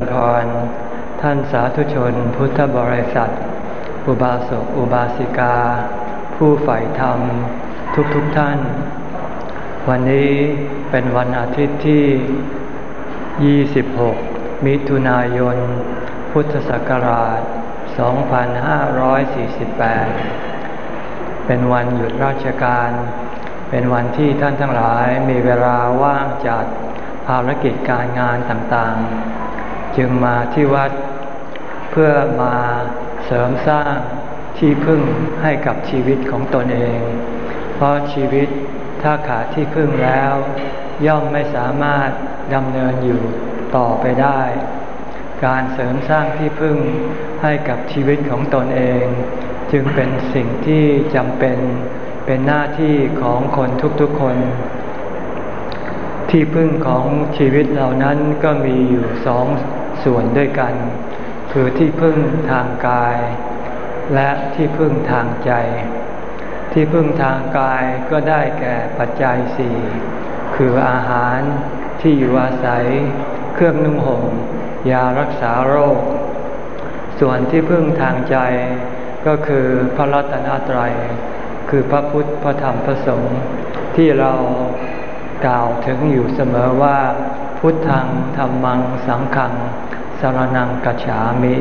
พรท่านสาธุชนพุทธบริษัท อุบาสกอุบาสิกา ผู้ใฝ่ธรรม ทุกๆทท่าน วันนี้เป็นวันอาทิตย์ที่ 26 มิถุนายน พุทธศักราช 2548 เป็นวันหยุดราชการ เป็นวันที่ท่านทั้งหลายมีเวลาว่างจากภารกิจการงานต่างๆ จึงมาที่วัด เพื่อมาเสริมสร้างที่พึ่งให้กับชีวิตของตนเอง เพราะชีวิตถ้าขาดที่พึ่งแล้ว ย่อมไม่สามารถดำเนินอยู่ต่อไปได้ การเสริมสร้างที่พึ่งให้กับชีวิตของตนเอง จึงเป็นสิ่งที่จำเป็นเป็นหน้าที่ของคนทุกๆคน ที่พึ่งของชีวิตเหล่านั้นก็มีอยู่สอง ส่วนด้วยกัน คือที่พึ่งทางกาย และที่พึ่งทางใจ ที่พึ่งทางกายก็ได้แก่ปัจจัยสี่คืออาหารที่อยู่อาศัย เครื่องนุ่งห่มยารักษาโรค ส่วนที่พึ่งทางใจก็คือพระรัตนตรัย คือพระพุทธพระธรรมพระสงฆ์ที่เรากล่าวถึงอยู่เสมอว่า พุทธังธรรมังสังขังสารนังกัจฉามิ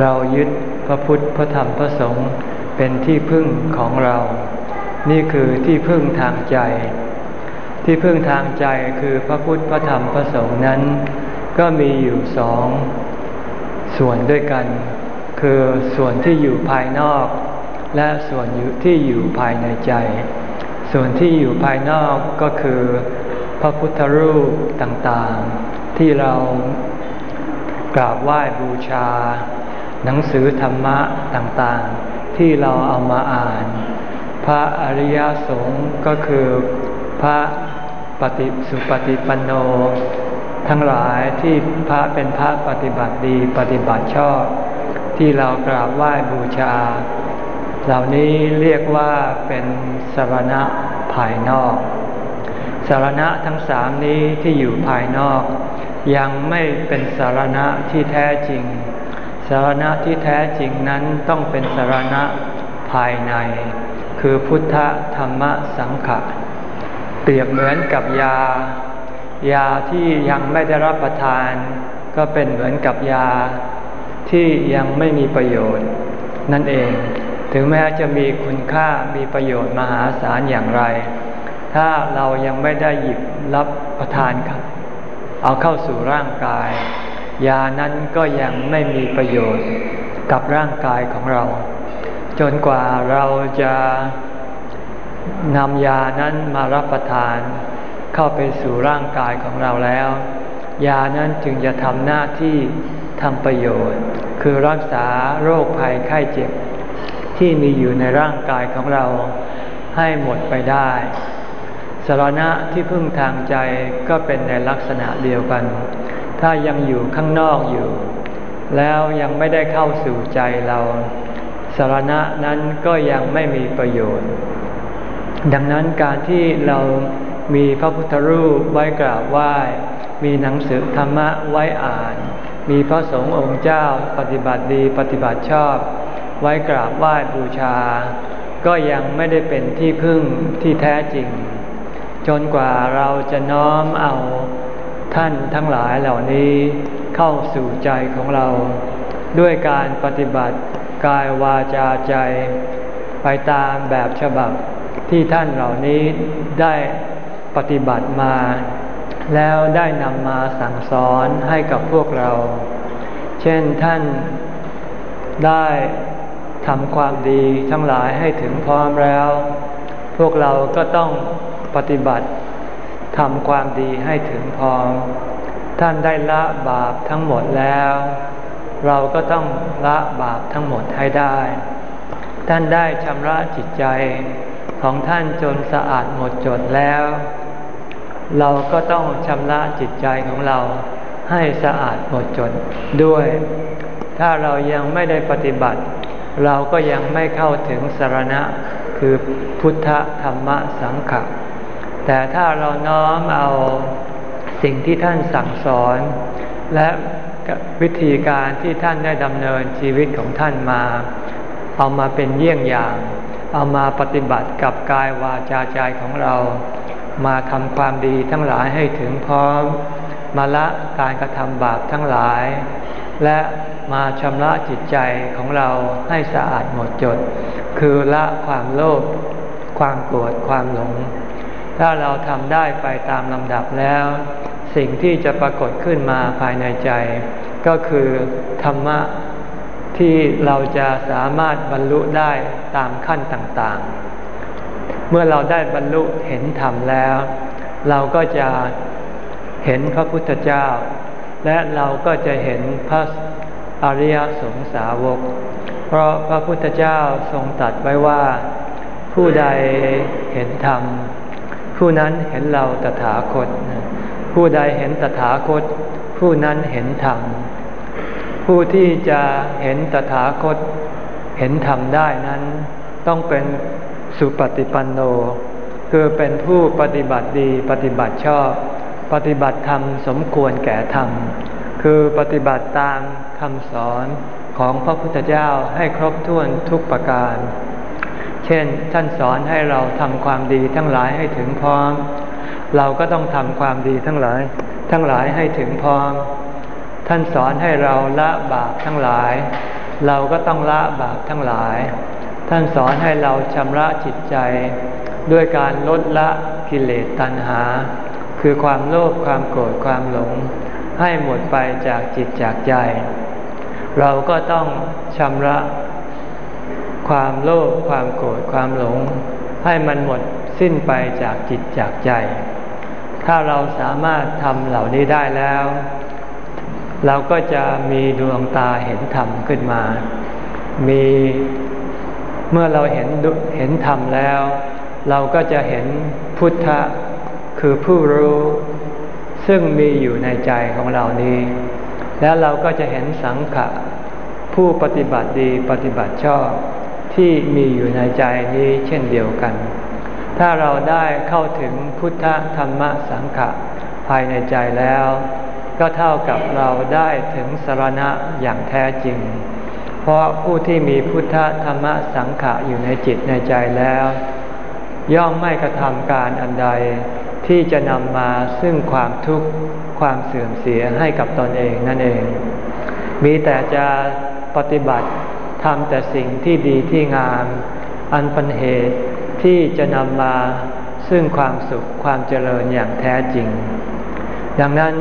เรายึดพระพุทธพระธรรมพระสงฆ์เป็นที่พึ่งของเรา นี่คือที่พึ่งทางใจ ที่พึ่งทางใจคือพระพุทธพระธรรมพระสงฆ์นั้น ก็มีอยู่สองส่วนด้วยกัน คือส่วนที่อยู่ภายนอก และส่วนที่อยู่ภายในใจ ส่วนที่อยู่ภายนอกก็คือ พระพุทธรูปต่างๆ ที่เรากราบไหว้บูชา หนังสือธรรมะต่างๆ ที่เราเอามาอ่าน พระอริยสงฆ์ก็คือพระปฏิสุปฏิปันโน ทั้งหลายที่พระเป็นพระปฏิบัติดีปฏิบัติชอบ ที่เรากราบไหว้บูชา เหล่านี้เรียกว่าเป็นสรณะภายนอการณะทั้งสามนี้ที่อยู่ภายนอก ยังไม่เป็นสารณะที่แท้จริง สารณะที่แท้จริงนั้นต้องเป็นสารณะภายใน คือพุทธธรรมสังขะเปรียบเหมือนกับยา ยาที่ยังไม่ได้รับประทาน ก็เป็นเหมือนกับยา ที่ยังไม่มีประโยชน์ นั่นเอง ถึงแม้จะมีคุณค่ามีประโยชน์มหาศาลอย่างไร ถ้าเรายังไม่ได้หยิบรับประทานครับ เอาเข้าสู่ร่างกาย ยานั้นก็ยังไม่มีประโยชน์กับร่างกายของเรา จนกว่าเราจะนำยานั้นมารับประทาน เข้าไปสู่ร่างกายของเราแล้ว ยานั้นจึงจะทำหน้าที่ทำประโยชน์ คือรักษาโรคภัยไข้เจ็บ ที่มีอยู่ในร่างกายของเราให้หมดไปได้ สารณะที่พึ่งทางใจก็เป็นในลักษณะเดียวกัน ถ้ายังอยู่ข้างนอกอยู่ แล้วยังไม่ได้เข้าสู่ใจเราสารณะนั้นก็ยังไม่มีประโยชน์ ดังนั้นการที่เรามีพระพุทธรูปไว้กราบไหว้ มีหนังสือธรรมะไว้อ่าน มีพระสงฆ์องค์เจ้าปฏิบัติดีปฏิบัติชอบ ไว้กราบไหว้บูชา ก็ยังไม่ได้เป็นที่พึ่งที่แท้จริง จนกว่าเราจะน้อมเอาท่านทั้งหลายเหล่านี้เข้าสู่ใจของเรา ด้วยการปฏิบัติกายวาจาใจ ไปตามแบบฉบับที่ท่านเหล่านี้ได้ปฏิบัติมา แล้วได้นำมาสั่งสอนให้กับพวกเรา เช่นท่านได้ทำความดีทั้งหลายให้ถึงพร้อมแล้ว พวกเราก็ต้อง ปฏิบัติทำความดีให้ถึงพร้อม ท่านได้ละบาปทั้งหมดแล้ว เราก็ต้องละบาปทั้งหมดให้ได้ ท่านได้ชำระจิตใจของท่านจนสะอาดหมดจดแล้ว เราก็ต้องชำระจิตใจของเราให้สะอาดหมดจดด้วย ถ้าเรายังไม่ได้ปฏิบัติ เราก็ยังไม่เข้าถึงสารณะคือพุทธธรรมสังขะ แต่ถ้าเราน้อมเอาสิ่งที่ท่านสั่งสอน และวิธีการที่ท่านได้ดำเนินชีวิตของท่านมา เอามาเป็นเยี่ยงอย่าง เอามาปฏิบัติกับกายวาจาใจของเรา มาทำความดีทั้งหลายให้ถึงพร้อมมาละการกระทำบาปทั้งหลาย และมาชำระจิตใจของเราให้สะอาดหมดจด คือละความโลภความโกรธความหลง ถ้าเราทำได้ไปตามลำดับแล้ว สิ่งที่จะปรากฏขึ้นมาภายในใจ ก็คือธรรมะที่เราจะสามารถบรรลุได้ตามขั้นต่างๆ เมื่อเราได้บรรลุเห็นธรรมแล้ว เราก็จะเห็นพระพุทธเจ้า และเราก็จะเห็นพระอริยสงสาวก เพราะพระพุทธเจ้าทรงตัดไว้ว่า ผู้ใดเห็นธรรม ผู้นั้นเห็นเราตถาคต ผู้ใดเห็นตถาคต ผู้นั้นเห็นธรรม ผู้ที่จะเห็นตถาคต เห็นธรรมได้นั้น ต้องเป็นสุปฏิปันโน คือเป็นผู้ปฏิบัติดีปฏิบัติชอบ ปฏิบัติธรรมสมควรแก่ธรรม คือปฏิบัติตามคำสอนของพระพุทธเจ้าให้ครบถ้วนทุกประการ เช่น ท่านสอนให้เราทำความดีทั้งหลายให้ถึงพร้อม เราก็ต้องทำความดีทั้งหลาย ทั้งหลายให้ถึงพร้อม ท่านสอนให้เราละบาปทั้งหลาย เราก็ต้องละบาปทั้งหลาย ท่านสอนให้เราชำระจิตใจ ด้วยการลดละกิเลสตัณหา คือความโลภความโกรธความหลง ให้หมดไปจากจิตจากใจ เราก็ต้องชำระ ความโลภความโกรธความหลง ให้มันหมดสิ้นไปจากจิตจากใจ ถ้าเราสามารถทำเหล่านี้ได้แล้ว เราก็จะมีดวงตาเห็นธรรมขึ้นมา มีเมื่อเราเห็นเห็นธรรมแล้ว เราก็จะเห็นพุทธะคือผู้รู้ ซึ่งมีอยู่ในใจของเรานี้ แล้วเราก็จะเห็นสังขะผู้ปฏิบัติดีปฏิบัติชอบ ที่มีอยู่ในใจนี้เช่นเดียวกัน ถ้าเราได้เข้าถึงพุทธธรรมสังขะภายในใจแล้ว ก็เท่ากับเราได้ถึงสรณะอย่างแท้จริง เพราะผู้ที่มีพุทธธรรมสังขะอยู่ในจิตในใจแล้ว ย่อมไม่กระทำการอันใดที่จะนำมาซึ่งความทุกข์ความเสื่อมเสียให้กับตนเองนั่นเอง มีแต่จะปฏิบัติ ทำแต่สิ่งที่ดีที่งาม อันเป็นเหตุที่จะนำมาซึ่งความสุขความเจริญอย่างแท้จริง ดังนั้น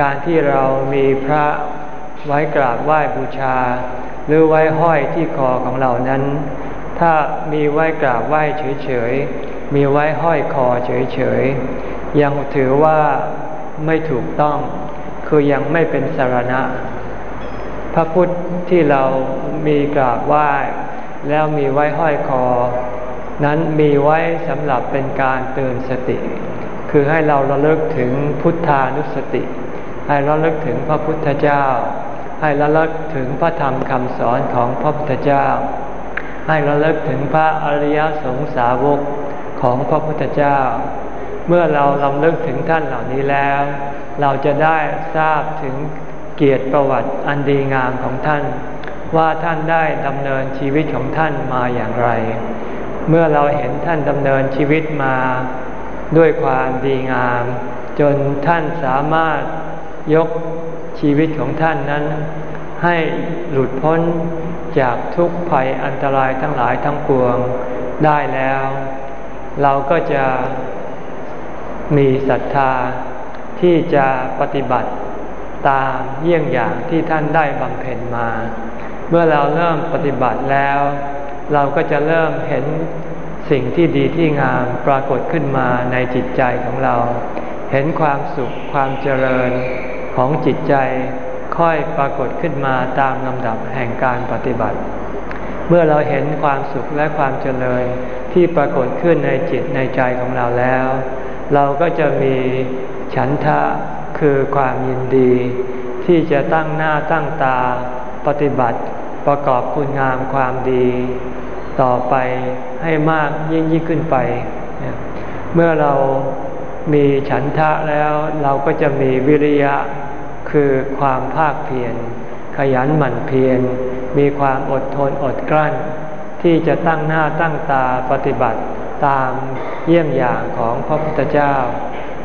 การที่เรามีพระไว้กราบไหว้บูชา หรือไว้ห้อยที่คอของเรานั้น ถ้ามีไว้กราบไหว้เฉยๆ มีไว้ห้อยคอเฉยๆ ยังถือว่าไม่ถูกต้อง คือยังไม่เป็นสารณะ พระพุทธที่เรามีกราบไหว้แล้วมีไว้ห้อยคอ นั้นมีไว้สำหรับเป็นการเตือนสติ คือให้เราระลึกถึงพุทธานุสติ ให้ระลึกถึงพระพุทธเจ้า ให้ระลึกถึงพระธรรมคำสอนของพระพุทธเจ้า ให้ระลึกถึงพระอริยสงสาวกของพระพุทธเจ้า เมื่อเราลำลึกถึงท่านเหล่านี้แล้ว เราจะได้ทราบถึง เกียรติประวัติอันดีงามของท่าน ว่าท่านได้ดำเนินชีวิตของท่านมาอย่างไร เมื่อเราเห็นท่านดำเนินชีวิตมาด้วยความดีงาม จนท่านสามารถยกชีวิตของท่านนั้น ให้หลุดพ้นจากทุกภัยอันตรายทั้งหลายทั้งปวงได้แล้ว เราก็จะมีศรัทธาที่จะปฏิบัติ ตามเยี่ยงอย่างที่ท่านได้บำเพ็ญมา เมื่อเราเริ่มปฏิบัติแล้ว เราก็จะเริ่มเห็นสิ่งที่ดีที่งามปรากฏขึ้นมาในจิตใจของเรา เห็นความสุขความเจริญของจิตใจค่อยปรากฏขึ้นมาตามลำดับแห่งการปฏิบัติ เมื่อเราเห็นความสุขและความเจริญที่ปรากฏขึ้นในจิตในใจของเราแล้ว เราก็จะมีฉันทะ คือความยินดีที่จะตั้งหน้าตั้งตาปฏิบัติประกอบคุณงามความดี ต่อไปให้มากยิ่งยิ่งขึ้นไป เมื่อเรามีฉันทะแล้วเราก็จะมีวิริยะคือความภาคเพียรขยันหมั่นเพียรมีความอดทนอดกลั้น ที่จะตั้งหน้าตั้งตาปฏิบัติตามเยี่ยงอย่างของพระพุทธเจ้า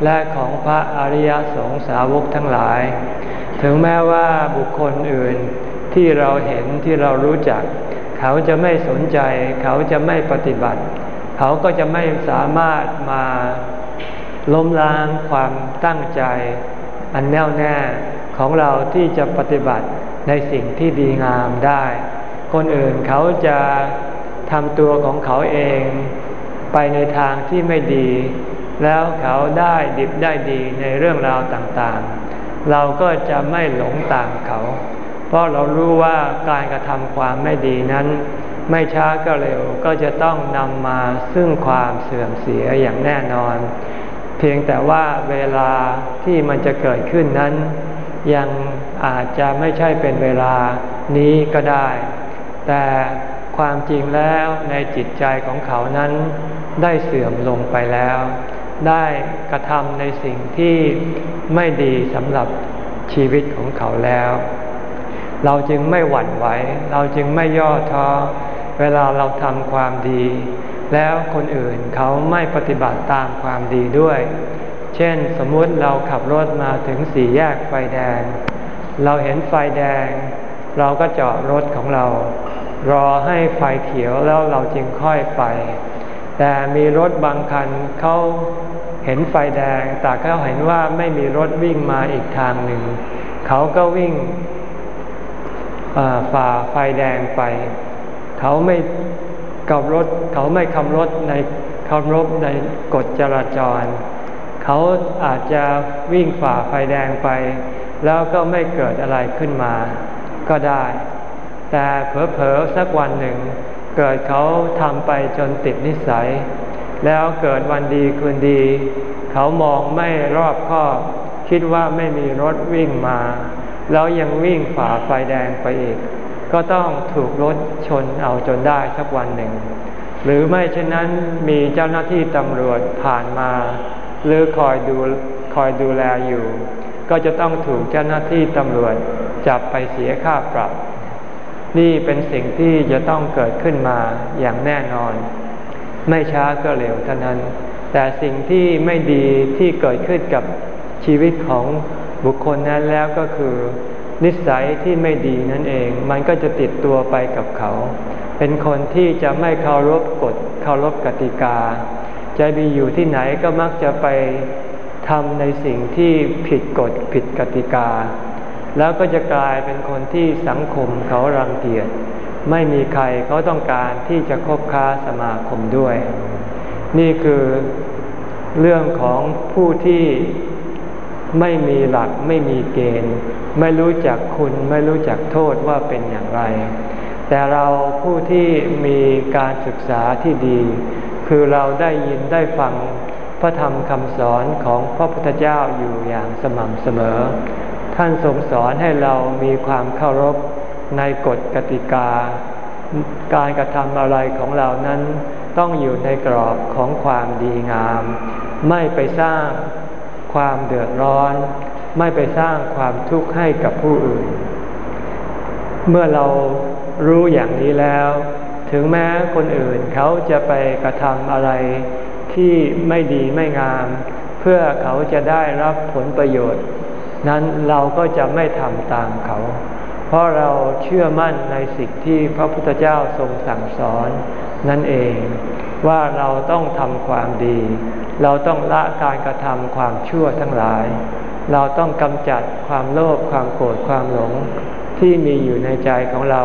และของพระอริยสงสาวกทั้งหลาย ถึงแม้ว่าบุคคลอื่นที่เราเห็นที่เรารู้จัก เขาจะไม่สนใจ เขาจะไม่ปฏิบัติ เขาก็จะไม่สามารถมาล้มล้างความตั้งใจ อันแน่วแน่ของเราที่จะปฏิบัติในสิ่งที่ดีงามได้ คนอื่นเขาจะทำตัวของเขาเอง ไปในทางที่ไม่ดี แล้วเขาได้ดิบได้ดีในเรื่องราวต่างๆ เราก็จะไม่หลงตามเขา เพราะเรารู้ว่าการกระทำความไม่ดีนั้น ไม่ช้าก็เร็วก็จะต้องนำมาซึ่งความเสื่อมเสียอย่างแน่นอน เพียงแต่ว่าเวลาที่มันจะเกิดขึ้นนั้น ยังอาจจะไม่ใช่เป็นเวลานี้ก็ได้ แต่ความจริงแล้วในจิตใจของเขานั้นได้เสื่อมลงไปแล้ว ได้กระทำในสิ่งที่ไม่ดีสำหรับชีวิตของเขาแล้ว เราจึงไม่หวั่นไหว เราจึงไม่ย่อท้อ เวลาเราทำความดี แล้วคนอื่นเขาไม่ปฏิบัติตามความดีด้วย เช่นสมมุติเราขับรถมาถึงสี่แยกไฟแดง เราเห็นไฟแดง เราก็จอดรถของเรา รอให้ไฟเขียวแล้วเราจึงค่อยไปแต่มีรถบางคันเขา เห็นไฟแดง แต่เขาเห็นว่าไม่มีรถวิ่งมาอีกทางหนึ่ง เขาก็วิ่งฝ่าไฟแดงไป เขาไม่กับรถ เขาไม่คำรถในคำรบในกฎจราจร เขาอาจจะวิ่งฝ่าไฟแดงไป แล้วก็ไม่เกิดอะไรขึ้นมา ก็ได้ แต่เผลอๆสักวันหนึ่ง เกิดเขาทำไปจนติดนิสัย แล้วเกิดวันดีคืนดี เขามองไม่รอบคอบ คิดว่าไม่มีรถวิ่งมา แล้วยังวิ่งฝ่าไฟแดงไปอีก ก็ต้องถูกรถชนเอาจนได้สักวันหนึ่ง หรือไม่เช่นนั้นมีเจ้าหน้าที่ตำรวจผ่านมา หรือคอยดูคอยดูแลอยู่ ก็จะต้องถูกเจ้าหน้าที่ตำรวจจับไปเสียค่าปรับ นี่เป็นสิ่งที่จะต้องเกิดขึ้นมาอย่างแน่นอน ไม่ช้าก็เร็วเท่านั้น แต่สิ่งที่ไม่ดีที่เกิดขึ้นกับชีวิตของบุคคลนั้นแล้วก็คือ นิสัยที่ไม่ดีนั่นเอง มันก็จะติดตัวไปกับเขา เป็นคนที่จะไม่เคารพกฎเคารพกติกา จะไปอยู่ที่ไหนก็มักจะไปทำในสิ่งที่ผิดกฎผิดกติกา แล้วก็จะกลายเป็นคนที่สังคมเขารังเกียจ ไม่มีใครเขาต้องการที่จะคบค้าสมาคมด้วย นี่คือเรื่องของผู้ที่ไม่มีหลักไม่มีเกณฑ์ ไม่รู้จักคุณไม่รู้จักโทษว่าเป็นอย่างไร แต่เราผู้ที่มีการศึกษาที่ดี คือเราได้ยินได้ฟังพระธรรมคำสอนของพระพุทธเจ้าอยู่อย่างสม่ำเสมอ ท่านทรงสอนให้เรามีความเคารพ ในกฎกติกา การกระทำอะไรของเรานั้น ต้องอยู่ในกรอบของความดีงาม ไม่ไปสร้างความเดือดร้อน ไม่ไปสร้างความทุกข์ให้กับผู้อื่น เมื่อเรารู้อย่างนี้แล้ว ถึงแม้คนอื่นเขาจะไปกระทำอะไรที่ไม่ดีไม่งาม เพื่อเขาจะได้รับผลประโยชน์ นั้นเราก็จะไม่ทำตามเขา ราะเราเชื่อมั่นในสิ่งที่พระพุทธเจ้าทรงสั่งสอนนั่นเองว่าเราต้องทำความดี เราต้องละการกระทำความชั่วทั้งหลาย เราต้องกำจัดความโลภความโกรธความหลงที่มีอยู่ในใจของเรา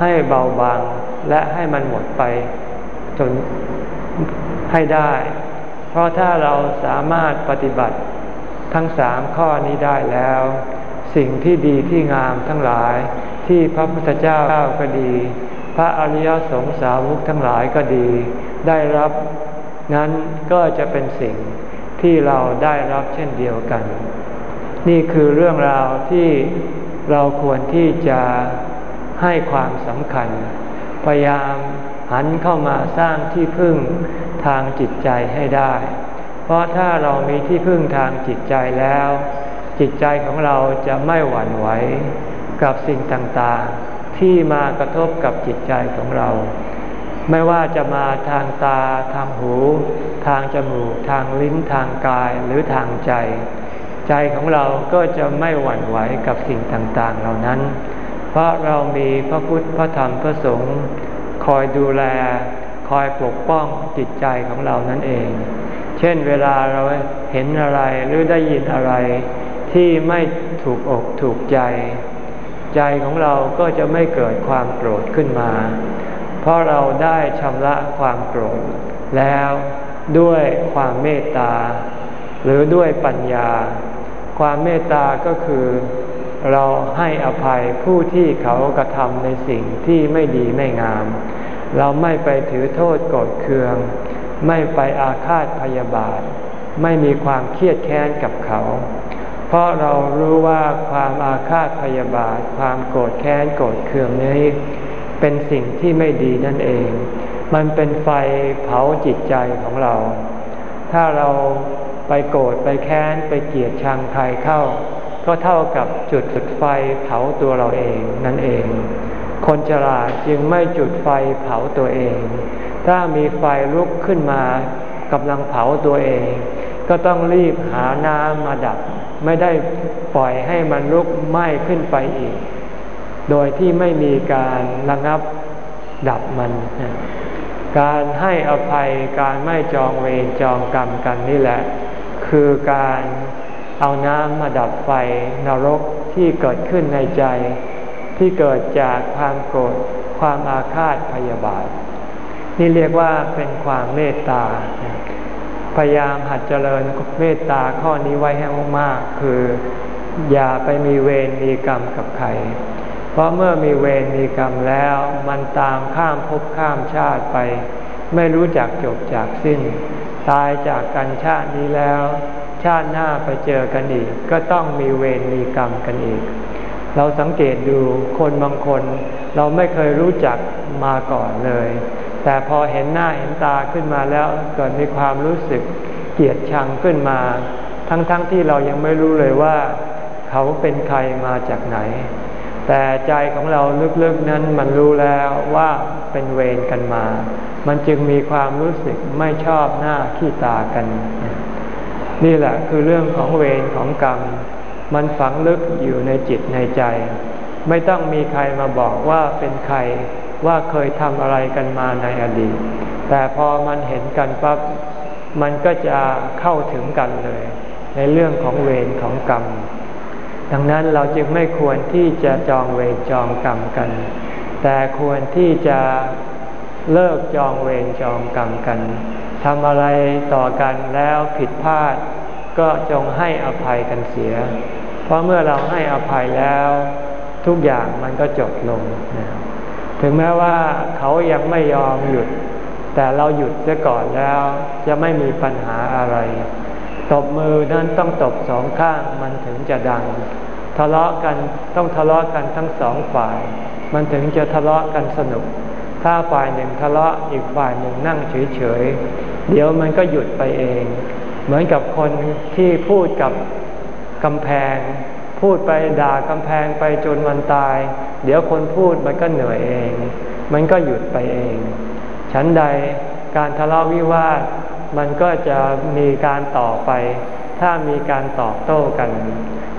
ให้เบาบางและให้มันหมดไปจนให้ได้ เพราะถ้าเราสามารถปฏิบัติทั้งสามข้อนี้ได้แล้ว สิ่งที่ดีที่งามทั้งหลาย ที่พระพุทธเจ้าก็ดี พระอริยสงสาวุกทั้งหลายก็ดี ได้รับนั้นก็จะเป็นสิ่งที่เราได้รับเช่นเดียวกัน นี่คือเรื่องราวที่เราควรที่จะให้ความสำคัญ พยายามหันเข้ามาสร้างที่พึ่งทางจิตใจให้ได้ เพราะถ้าเรามีที่พึ่งทางจิตใจแล้ว จิตใจของเราจะไม่หวั่นไหวกับสิ่งต่างๆ ที่มากระทบกับจิตใจของเรา ไม่ว่าจะมาทางตา ทางหู ทางจมูก ทางลิ้นทางกายหรือทางใจ ใจของเราก็จะไม่หวั่นไหวกับสิ่งต่างๆ เหล่านั้น เพราะเรามีพระพุทธพระธรรมพระสงฆ์คอยดูแล คอยปกป้องจิตใจของเรานั่นเอง เช่นเวลาเราเห็นอะไรหรือได้ยินอะไร ที่ไม่ถูกอกถูกใจ ใจของเราก็จะไม่เกิดความโกรธขึ้นมา เพราะเราได้ชำระความโกรธแล้วด้วยความเมตตา หรือด้วยปัญญา ความเมตตาก็คือเราให้อภัยผู้ที่เขากระทำในสิ่งที่ไม่ดีไม่งาม เราไม่ไปถือโทษโกรธเคือง ไม่ไปอาฆาตพยาบาท ไม่มีความเครียดแค้นกับเขา เพราะเรารู้ว่าความอาฆาตพยาบาท ความโกรธแค้นโกรธเคืองนี้ เป็นสิ่งที่ไม่ดีนั่นเอง มันเป็นไฟเผาจิตใจของเรา ถ้าเราไปโกรธไปแค้นไปเกลียดชังใครเข้า ก็เท่ากับจุดจุดไฟเผาตัวเราเองนั่นเอง คนฉลาดจึงไม่จุดไฟเผาตัวเอง ถ้ามีไฟลุกขึ้นมากำลังเผาตัวเอง ก็ต้องรีบหาน้ำมาดับ ไม่ได้ปล่อยให้มันลุกไหม้ขึ้นไปอีก โดยที่ไม่มีการระงับดับมัน การให้อภัยการไม่จองเวรจองกรรมกันนี่แหละ คือการเอาน้ำมาดับไฟนรกที่เกิดขึ้นในใจ ที่เกิดจากความโกรธความอาฆาตพยาบาท นี่เรียกว่าเป็นความเมตตา พยายามหัดเจริญเมตตาข้อนี้ไว้ให้มากๆคือ อย่าไปมีเวรมีกรรมกับใคร เพราะเมื่อมีเวรมีกรรมแล้ว มันตามข้ามภพข้ามชาติไป ไม่รู้จักจบจากสิ้น ตายจากกันชาตินี้แล้ว ชาติหน้าไปเจอกันอีก ก็ต้องมีเวรมีกรรมกันอีก เราสังเกตดูคนบางคน เราไม่เคยรู้จักมาก่อนเลย แต่พอเห็นหน้าเห็นตาขึ้นมาแล้วเกิดมีความรู้สึกเกลียดชังขึ้นมา ทั้งๆทที่เรายังไม่รู้เลยว่า เขาเป็นใครมาจากไหน แต่ใจของเราลึกๆนั้นมันรู้แล้วว่าเป็นเวรกันมา มันจึงมีความรู้สึกไม่ชอบหน้าขี้ตากัน นี่แหละคือเรื่องของเวรของกรรม มันฝังลึกอยู่ในจิตในใจ ไม่ต้องมีใครมาบอกว่าเป็นใคร ว่าเคยทำอะไรกันมาในอดีต แต่พอมันเห็นกันปั๊บมันก็จะเข้าถึงกันเลย ในเรื่องของเวรของกรรม ดังนั้นเราจึงไม่ควรที่จะจองเวรจองกรรมกัน แต่ควรที่จะเลิกจองเวรจองกรรมกันทำอะไรต่อกันแล้วผิดพลาด ก็จงให้อภัยกันเสีย เพราะเมื่อเราให้อภัยแล้ว ทุกอย่างมันก็จบลงนะ ถึงแม้ว่าเขายังไม่ยอมหยุด แต่เราหยุดเสียก่อนแล้ว จะไม่มีปัญหาอะไร ตบมือนั้นต้องตบสองข้างมันถึงจะดัง ทะเลาะกันต้องทะเลาะกันทั้งสองฝ่าย มันถึงจะทะเลาะกันสนุก ถ้าฝ่ายหนึ่งทะเลาะอีกฝ่ายหนึ่งนั่งเฉยๆ เดี๋ยวมันก็หยุดไปเอง เหมือนกับคนที่พูดกับกำแพง พูดไปด่ากำแพงไปจนมันตาย เดี๋ยวคนพูดมันก็เหนื่อยเอง มันก็หยุดไปเอง ฉันใดการทะเลาะวิวาทมันก็จะมีการต่อไป ถ้ามีการตอบโต้กัน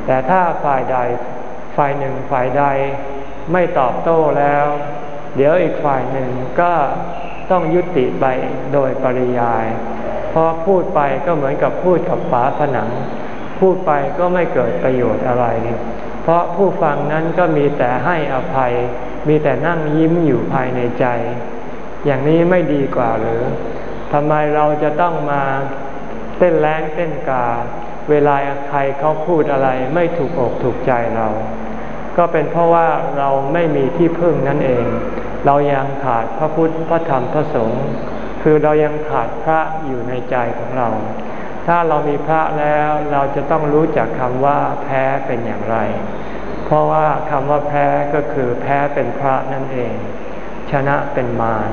แต่ถ้าฝ่ายใดฝ่ายหนึ่งฝ่ายใดไม่ตอบโต้แล้ว เดี๋ยวอีกฝ่ายหนึ่งก็ต้องยุติไปโดยปริยายเพราะพูดไปก็เหมือนกับพูดกับฝาผนัง พูดไปก็ไม่เกิดประโยชน์อะไร เพราะผู้ฟังนั้นก็มีแต่ให้อภัย มีแต่นั่งยิ้มอยู่ภายในใจ อย่างนี้ไม่ดีกว่าหรือทำไมเราจะต้องมาเต้นแรงเต้นกา เวลาใครเขาพูดอะไรไม่ถูกอกถูกใจเรา ก็เป็นเพราะว่าเราไม่มีที่พึ่งนั่นเอง เรายังขาดพระพุทธพระธรรมพระสงฆ์คือเรายังขาดพระอยู่ในใจของเรา ถ้าเรามีพระแล้วเราจะต้องรู้จักคำว่าแพ้เป็นอย่างไร เพราะว่าคำว่าแพ้ก็คือแพ้เป็นพระนั่นเอง ชนะเป็นมาร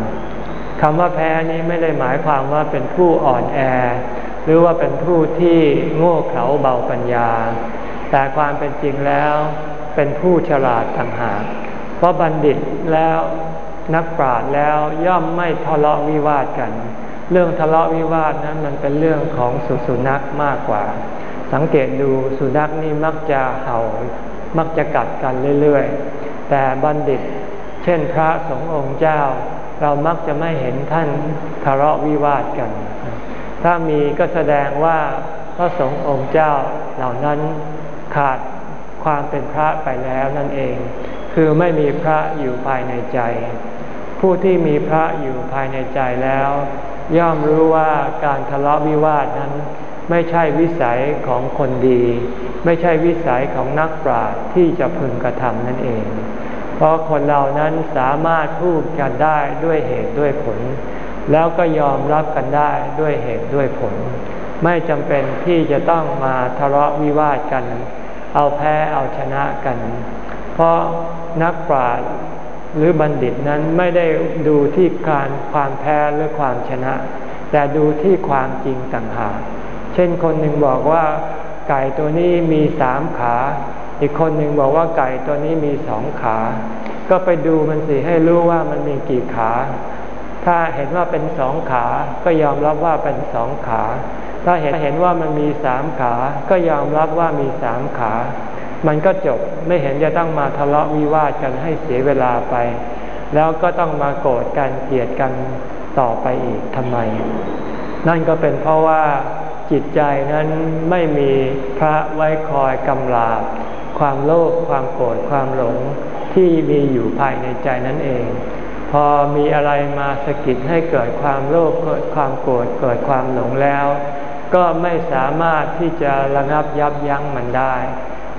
คำว่าแพ้นี้ไม่ได้หมายความว่าเป็นผู้อ่อนแอ หรือว่าเป็นผู้ที่โง่เขลาเบาปัญญา แต่ความเป็นจริงแล้วเป็นผู้ฉลาดต่างหากเพราะบัณฑิตแล้วนักปราชญ์แล้วย่อมไม่ทะเลาะวิวาทกัน เรื่องทะเลาะวิวาทนั้นมันเป็นเรื่องของสุสุนัขมากกว่า สังเกตดูสุนัขนี่มักจะเห่า มักจะกัดกันเรื่อยๆ แต่บัณฑิต เช่นพระสงฆ์องค์เจ้า เรามักจะไม่เห็นท่านทะเลาะวิวาทกัน ถ้ามีก็แสดงว่าพระสงฆ์องค์เจ้าเหล่านั้นขาดความเป็นพระไปแล้วนั่นเอง คือไม่มีพระอยู่ภายในใจ ผู้ที่มีพระอยู่ภายในใจแล้ว ย่อมรู้ว่าการทะเลาะวิวาทนั้น ไม่ใช่วิสัยของคนดี ไม่ใช่วิสัยของนักปราชญ์ที่จะพึงกระทำนั่นเอง เพราะคนเรานั้นสามารถพูดกันได้ด้วยเหตุด้วยผล แล้วก็ยอมรับกันได้ด้วยเหตุด้วยผล ไม่จำเป็นที่จะต้องมาทะเลาะวิวาทกัน เอาแพ้เอาชนะกัน เพราะนักปราชญ์ หรือบัณฑิตนั้นไม่ได้ดูที่การความแพ้หรือความชนะ แต่ดูที่ความจริงต่างหากเช่นคนหนึ่งบอกว่าไก่ตัวนี้มีสามขา อีกคนหนึ่งบอกว่าไก่ตัวนี้มีสองขา ก็ไปดูมันสิให้รู้ว่ามันมีกี่ขา ถ้าเห็นว่าเป็นสองขา ก็ยอมรับว่าเป็นสองขา ถ้าเห็นเห็นว่ามันมีสามขา ก็ยอมรับว่ามีสามขา มันก็จบไม่เห็นจะต้องมาทะเลาะวิวาทกันให้เสียเวลาไป แล้วก็ต้องมาโกรธกันเกลียดกันต่อไปอีกทำไม นั่นก็เป็นเพราะว่าจิตใจนั้นไม่มีพระไว้คอยกำลาบความโลภความโกรธความหลงที่มีอยู่ภายในใจนั่นเอง พอมีอะไรมาสกิดให้เกิดความโลภเกิดความโกรธเกิดความหลงแล้ว ก็ไม่สามารถที่จะระงับยับยั้งมันได้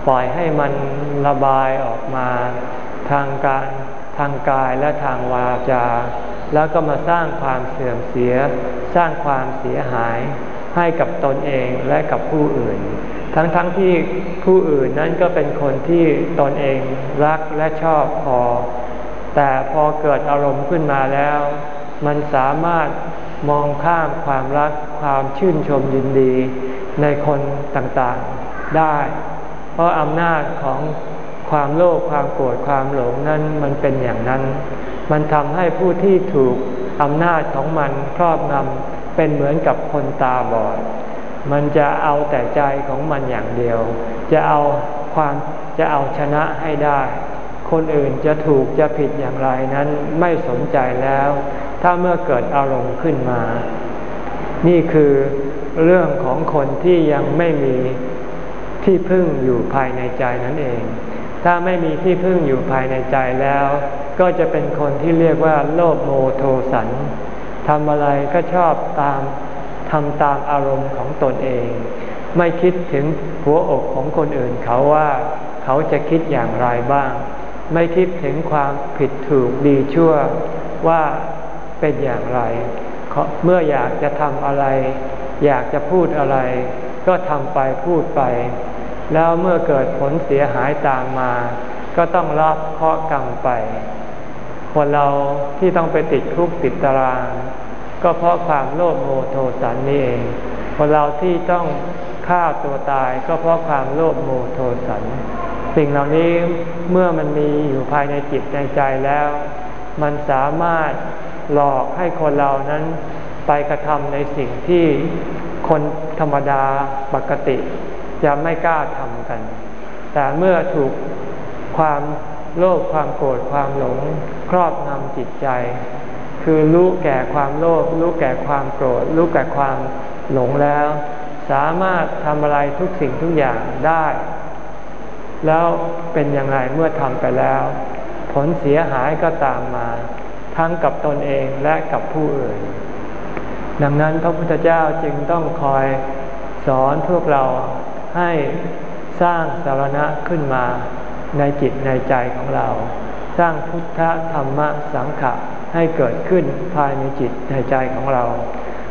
ปล่อยให้มันระบายออกมาทางการทางกายและทางวาจา แล้วก็มาสร้างความเสื่อมเสีย สร้างความเสียหาย ให้กับตนเองและกับผู้อื่น ทั้งๆทที่ผู้อื่นนั้นก็เป็นคนที่ตนเองรักและชอบพอ แต่พอเกิดอารมณ์ขึ้นมาแล้ว มันสามารถมองข้ามความรักความชื่นชมยินดีในคนต่างๆได้ เพราะอำนาจของความโลภความโกรธความหลงนั้นมันเป็นอย่างนั้น มันทำให้ผู้ที่ถูกอำนาจของมันครอบงำเป็นเหมือนกับคนตาบอด มันจะเอาแต่ใจของมันอย่างเดียว จะเอาความจะเอาชนะให้ได้ คนอื่นจะถูกจะผิดอย่างไรนั้นไม่สนใจแล้ว ถ้าเมื่อเกิดอารมณ์ขึ้นมา นี่คือเรื่องของคนที่ยังไม่มี ที่พึ่งอยู่ภายในใจนั่นเอง ถ้าไม่มีที่พึ่งอยู่ภายในใจแล้ว ก็จะเป็นคนที่เรียกว่าโลภโมโทสันทำอะไรก็ชอบตามทำตามอารมณ์ของตนเอง ไม่คิดถึงหัวอกของคนอื่นเขาว่าเขาจะคิดอย่างไรบ้าง ไม่คิดถึงความผิดถูกดีชั่วว่าเป็นอย่างไร เมื่ออยากจะทำอะไร อยากจะพูดอะไร ก็ทำไปพูดไป แล้วเมื่อเกิดผลเสียหายตามมา ก็ต้องรับเคราะห์กรรมไป คนเราที่ต้องไปติดคุกติดตาราง ก็เพราะความโลภโมโทสันนี่เอง คนเราที่ต้องฆ่าตัวตายก็เพราะความโลภโมโทสัน สิ่งเหล่านี้เมื่อมันมีอยู่ภายในจิตในใจแล้ว มันสามารถหลอกให้คนเรานั้นไปกระทำในสิ่งที่คนธรรมดาปกติ จะไม่กล้าทำกัน แต่เมื่อถูกความโลภความโกรธความหลงครอบงำจิตใจ คือรู้แก่ความโลภรู้แก่ความโกรธรู้แก่ความหลงแล้ว สามารถทำอะไรทุกสิ่งทุกอย่างได้ แล้วเป็นยังไงเมื่อทำไปแล้ว ผลเสียหายก็ตามมา ทั้งกับตนเองและกับผู้อื่น ดังนั้นพระพุทธเจ้าจึงต้องคอยสอนพวกเรา ให้สร้างสารณะขึ้นมาในจิตในใจของเรา สร้างพุทธธรรมสังขะให้เกิดขึ้นภายในจิตในใจของเรา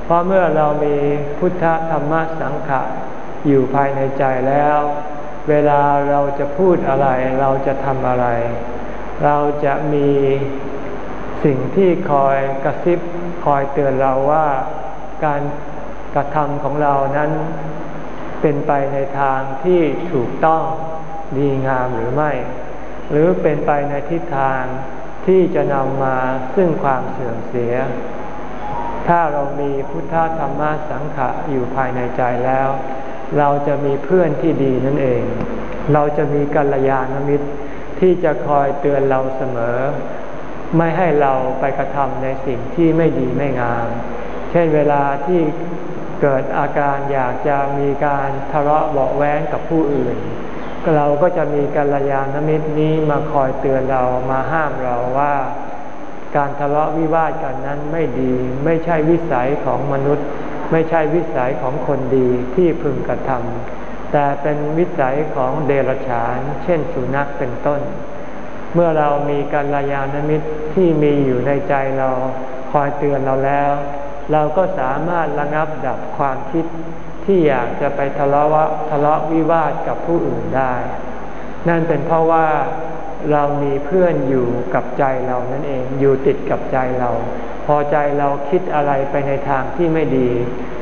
เพราะเมื่อเรามีพุทธธรรมสังขะอยู่ภายในใจแล้ว เวลาเราจะพูดอะไร เราจะทำอะไร เราจะมีสิ่งที่คอยกระซิบคอยเตือนเราว่าการกระทำของเรานั้น เป็นไปในทางที่ถูกต้องดีงามหรือไม่ หรือเป็นไปในทิศทางที่จะนำมาซึ่งความเสื่อมเสีย ถ้าเรามีพุทธธรรมสังขะอยู่ภายในใจแล้ว เราจะมีเพื่อนที่ดีนั่นเอง เราจะมีกัลยาณมิตรที่จะคอยเตือนเราเสมอ ไม่ให้เราไปกระทำในสิ่งที่ไม่ดีไม่งาม เช่นเวลาที่ เกิดอาการอยากจะมีการทะเลาะเบาแว้งกับผู้อื่น เราก็จะมีกัลยาณมิตรนี้มาคอยเตือนเรามาห้ามเราว่า การทะเลาะวิวาทกันนั้นไม่ดี ไม่ใช่วิสัยของมนุษย์ ไม่ใช่วิสัยของคนดีที่พึงกระทำแต่เป็นวิสัยของเดรัจฉาน เช่นสุนัขเป็นต้น เมื่อเรามีกัลยาณมิตรที่มีอยู่ในใจเราคอยเตือนเราแล้ว เราก็สามารถระงับดับความคิดที่อยากจะไปทะเลาะทะเลาะวิวาทกับผู้อื่นได้ นั่นเป็นเพราะว่าเรามีเพื่อนอยู่กับใจเรานั่นเอง อยู่ติดกับใจเรา พอใจเราคิดอะไรไปในทางที่ไม่ดี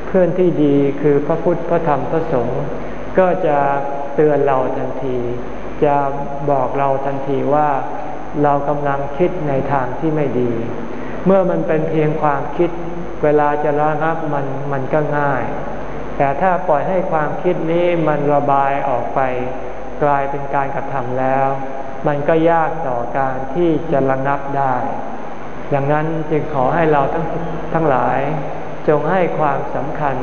เพื่อนที่ดีคือพระพุทธพระธรรมพระสงฆ์ก็จะเตือนเราทันที จะบอกเราทันทีว่า เรากำลังคิดในทางที่ไม่ดี เมื่อมันเป็นเพียงความคิด เวลาจะระงับมันมันก็ง่าย แต่ถ้าปล่อยให้ความคิดนี้มันระบายออกไป กลายเป็นการกระทำแล้ว มันก็ยากต่อการที่จะระงับได้ดังนั้นจึงขอให้เราทั้งทั้งหลาย จงให้ความสำคัญ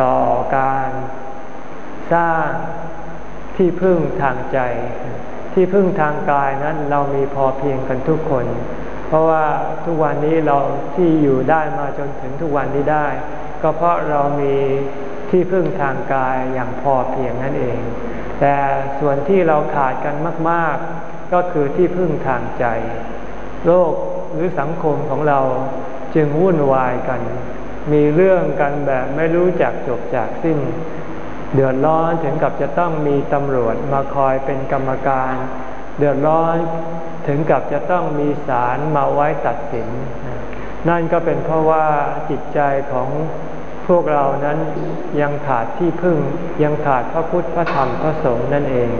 ต่อการสร้างที่พึ่งทางใจ ที่พึ่งทางกายนั้นเรามีพอเพียงกันทุกคน เพราะว่าทุกวันนี้เราที่อยู่ได้มาจนถึงทุกวันนี้ได้ ก็เพราะเรามีที่พึ่งทางกายอย่างพอเพียงนั่นเอง แต่ส่วนที่เราขาดกันมาก ๆ ก็คือที่พึ่งทางใจ โลกหรือสังคมของเราจึงวุ่นวายกัน มีเรื่องกันแบบไม่รู้จักจบจากสิ้น เดือดร้อนถึงกับจะต้องมีตำรวจมาคอยเป็นกรรมการ เดือดร้อน ถึงกับจะต้องมีศาลมาไว้ตัดสิน นั่นก็เป็นเพราะว่าจิตใจของพวกเรานั้นยังขาดที่พึ่งยังขาดพระพุทธพระธรรมพระสงฆ์นั่นเอง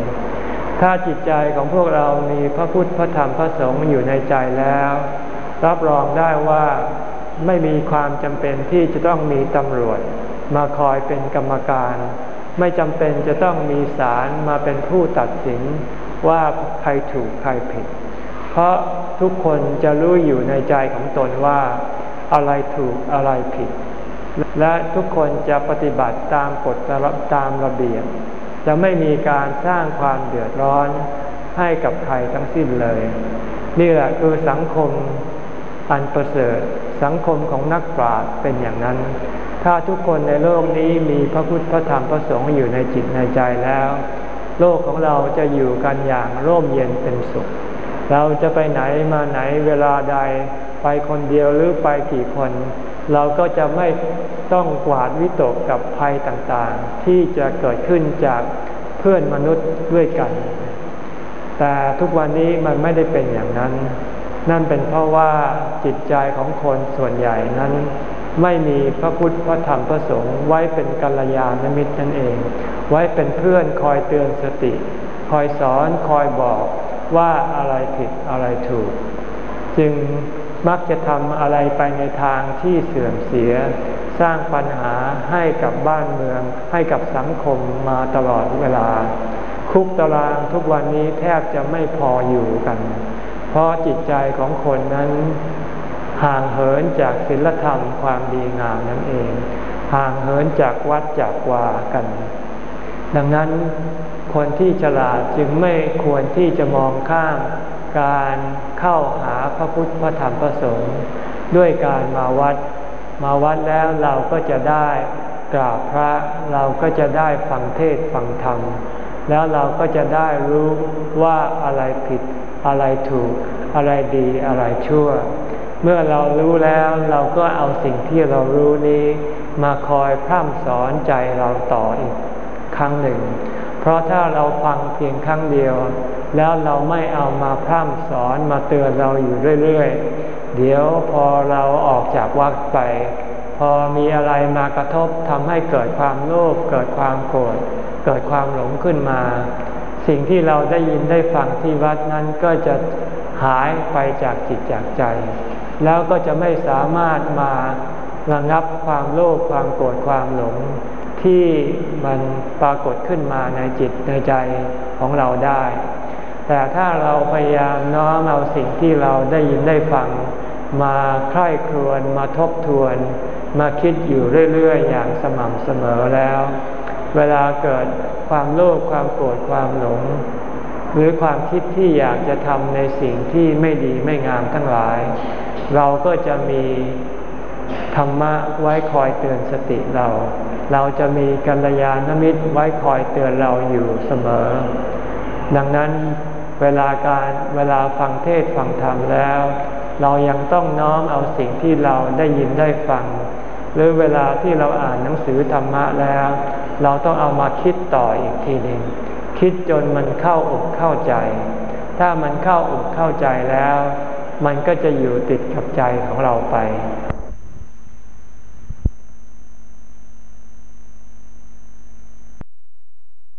ถ้าจิตใจของพวกเรามีพระพุทธพระธรรมพระสงฆ์อยู่ในใจแล้ว รับรองได้ว่าไม่มีความจำเป็นที่จะต้องมีตำรวจมาคอยเป็นกรรมการ ไม่จำเป็นจะต้องมีศาลมาเป็นผู้ตัดสินว่าใครถูกใครผิด เพราะทุกคนจะรู้อยู่ในใจของตนว่า อะไรถูกอะไรผิด และทุกคนจะปฏิบัติตามกฎตามระเบียบ จะไม่มีการสร้างความเดือดร้อนให้กับใครทั้งสิ้นเลย นี่แหละคือสังคมอันประเสริฐสังคมของนักปราชญ์เป็นอย่างนั้น ถ้าทุกคนในโลกนี้มีพระพุทธพระธรรมพระสงฆ์อยู่ในจิตในใจแล้ว โลกของเราจะอยู่กันอย่างร่มเย็นเป็นสุข เราจะไปไหนมาไหนเวลาใดไปคนเดียวหรือไปกี่คน เราก็จะไม่ต้องกวาดวิตกกับภัยต่างๆ ที่จะเกิดขึ้นจากเพื่อนมนุษย์ด้วยกัน แต่ทุกวันนี้มันไม่ได้เป็นอย่างนั้น นั่นเป็นเพราะว่าจิตใจของคนส่วนใหญ่นั้น ไม่มีพระพุทธพระธรรมพระสงฆ์ไว้เป็นกัลยาณมิตรนั่นเอง ไว้เป็นเพื่อนคอยเตือนสติ คอยสอนคอยบอก ว่าอะไรผิดอะไรถูก จึงมักจะทำอะไรไปในทางที่เสื่อมเสีย สร้างปัญหาให้กับบ้านเมือง ให้กับสังคมมาตลอดเวลา คุกตารางทุกวันนี้แทบจะไม่พออยู่กัน เพราะจิตใจของคนนั้น ห่างเหินจากศีลธรรมความดีงามนั่นเอง ห่างเหินจากวัดจากวากัน ดังนั้น คนที่ฉลาดจึงไม่ควรที่จะมองข้ามการเข้าหาพระพุทธพระธรรมพระสงฆ์ด้วยการมาวัด มาวัดแล้วเราก็จะได้กราบพระเราก็จะได้ฟังเทศฟังธรรม แล้วเราก็จะได้รู้ว่าอะไรผิดอะไรถูก อะไรดีอะไรชั่ว เมื่อเรารู้แล้วเราก็เอาสิ่งที่เรารู้นี้ มาคอยพร่ำสอนใจเราต่ออีกครั้งหนึ่ง เพราะถ้าเราฟังเพียงครั้งเดียว แล้วเราไม่เอามาพร่ำสอนมาเตือนเราอยู่เรื่อยๆ เดี๋ยวพอเราออกจากวัดไป พอมีอะไรมากระทบทำให้เกิดความโลภเกิดความโกรธเกิดความหลงขึ้นมา สิ่งที่เราได้ยินได้ฟังที่วัดนั้นก็จะหายไปจากจิตจากใจ แล้วก็จะไม่สามารถมาระงับความโลภความโกรธความหลง ที่มันปรากฏขึ้นมาในจิตในใจของเราได้ แต่ถ้าเราพยายามน้อมเอาสิ่งที่เราได้ยินได้ฟัง มาใคร่ครวญมาทบทวน มาคิดอยู่เรื่อยๆ อย่างสม่ำเสมอแล้ว เวลาเกิดความโลภความโกรธความหลง หรือความคิดที่อยากจะทำในสิ่งที่ไม่ดีไม่งามทั้งหลาย เราก็จะมีธรรมะไว้คอยเตือนสติเรา เราจะมีกัลยาณมิตรไว้คอยเตือนเราอยู่เสมอ ดังนั้นเวลาการเวลาฟังเทศฟังธรรมแล้ว เรายังต้องน้อมเอาสิ่งที่เราได้ยินได้ฟัง หรือเวลาที่เราอ่านหนังสือธรรมะแล้ว เราต้องเอามาคิดต่ออีกทีหนึ่งคิดจนมันเข้าอกเข้าใจ ถ้ามันเข้าอกเข้าใจแล้ว มันก็จะอยู่ติดกับใจของเราไป